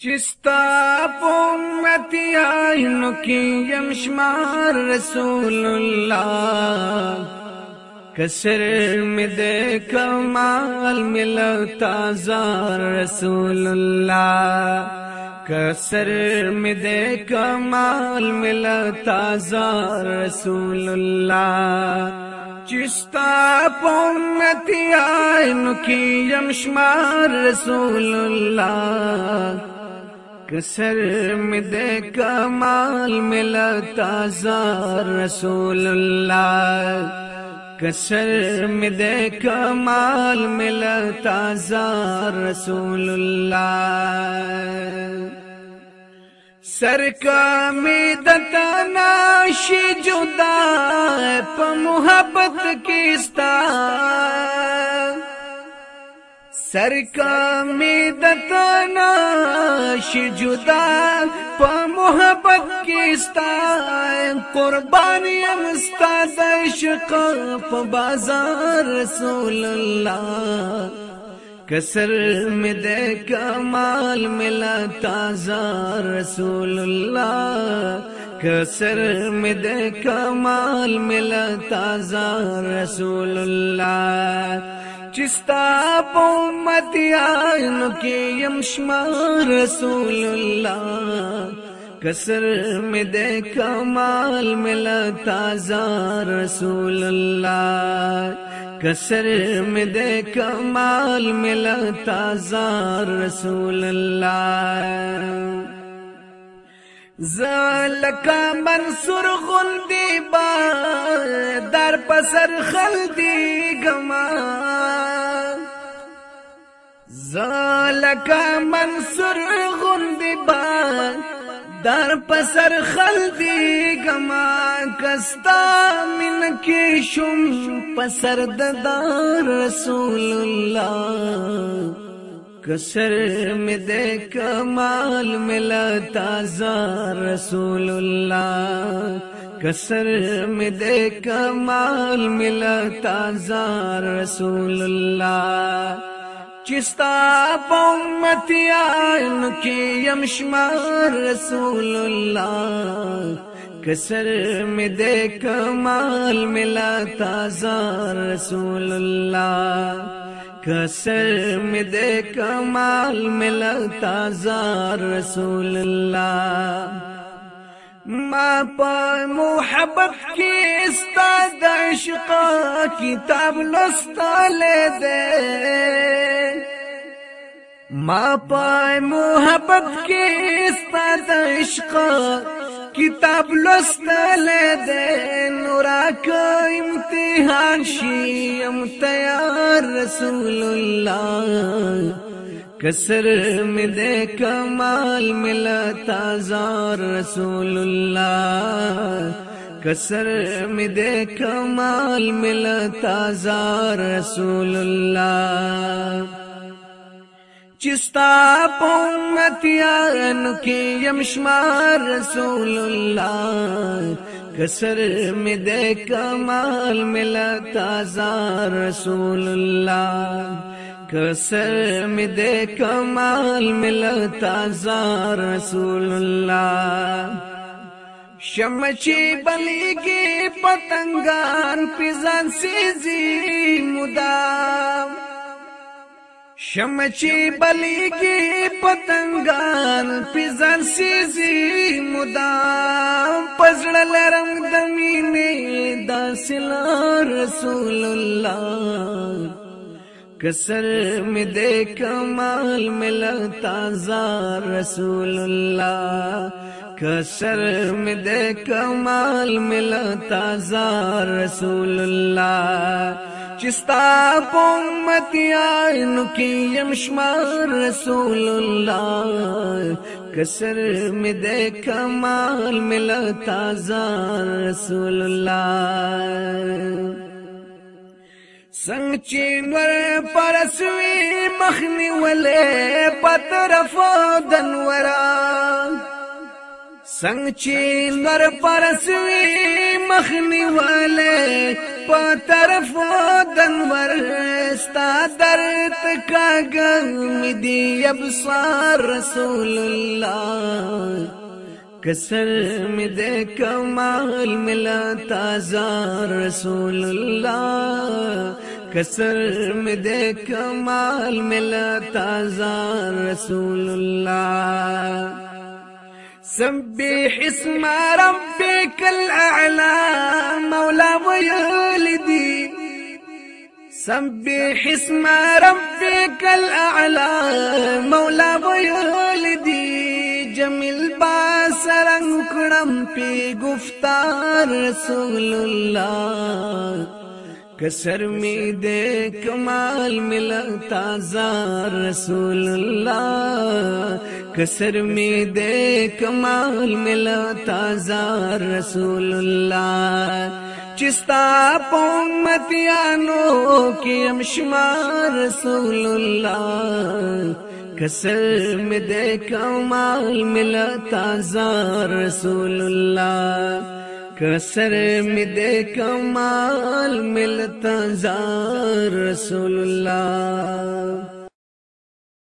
چستا پومتی آئینو کی یمشمار رسول اللہ کسر میں دے کمال ملتا زار رسول اللہ کسر میں دے کمال ملتا زار رسول اللہ چستا پومتی آئینو کی یمشمار رسول اللہ کسر میں دے کمال ملا تازار رسول اللہ۔ کسر میں دے کمال ملا تازار رسول اللہ۔ سر کا میں دتا ناشی جدا پا محبت کستا سر کا میں دتانا جدا پا محبت کستا قربانی امستاد عشق پا بازار رسول اللہ۔ کسر میں دے کمال ملا تازار رسول اللہ۔ کسر میں دے کمال ملا تازار رسول اللہ۔ چستا پومتی آئین کی یمشمار رسول اللہ کسر میں دے کمال ملا تازار رسول اللہ کسر میں دے کمال ملا تازار رسول اللہ زلکا منصور غندی با در پسر خلدی گمان زالکا منصور غندی با در پسر خلدی گما کستا من کی شم پسر ددار رسول اللہ کسر میں دے کمال ملا تازار رسول اللہ۔ کسر میں دے کمال ملا تازار رسول اللہ۔ چستا پومتی آئین کی یمشمار رسول اللہ۔ کسر میں دے کمال ملا تازار رسول اللہ۔ کسر میں دے کمال ملا تازار رسول اللہ ما پا محبت کی استاد عشقا کتاب لستا لے دے ما پائے محبت کی استاد عشق کتاب لے دے، نورا کا امتحان شیم تیار، رسول اللہ، کسر میں دے کمال ملا، تازار، رسول اللہ، کسر میں دے کمال ملا، تازار، رسول اللہ۔ چستا پومتیان کی یمشمار رسول اللہ کسر میں دے کمال ملا تازار رسول اللہ کسر میں دے کمال ملا تازار رسول اللہ شمچی بلی کی پتنگان پیزان سیزی مدام شمچی بلی کی پتنگان پیزان سیزی مدام پزڑ لرم دمینے دا سلا رسول اللہ کسر میں دے کمال ملا تازار رسول اللہ کسر میں دے کمال ملا تازار رسول اللہ چستا پومتی آئینو کی یمشمار رسول اللہ، کسر میں دے کمال ملا تازار رسول اللہ۔ سنگ چینور پرسوی مخنی ولے پترف دنورا۔ څنګه چې نور پرسوي مخني والے په طرف دنور ستا درد کاګم دی ابصار رسول الله کسر می د کمال ملا تازه رسول الله کسر می د کمال ملا تازه رسول الله سبح اسم ربك الأعلى مولا ويلدي سبح اسم ربك الأعلى مولا ويلدي جميل باسرنگ کڑم پی گفتار رسول اللہ کسر میں دے کمال ملا تازار رسول اللہ۔ کسر میں دے کمال ملا تازار رسول اللہ۔ چستا پومتیانو کی امشمار رسول اللہ۔ کسر میں دے کمال ملا تازار رسول اللہ۔ کسر میں دے کمال ملتا زار رسول اللہ